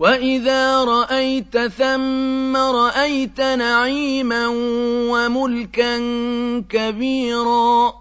وَإِذَا رَأَيْتَ ثَمَّ رَأَيْتَ نَعِيمًا وَمُلْكًا كَبِيرًا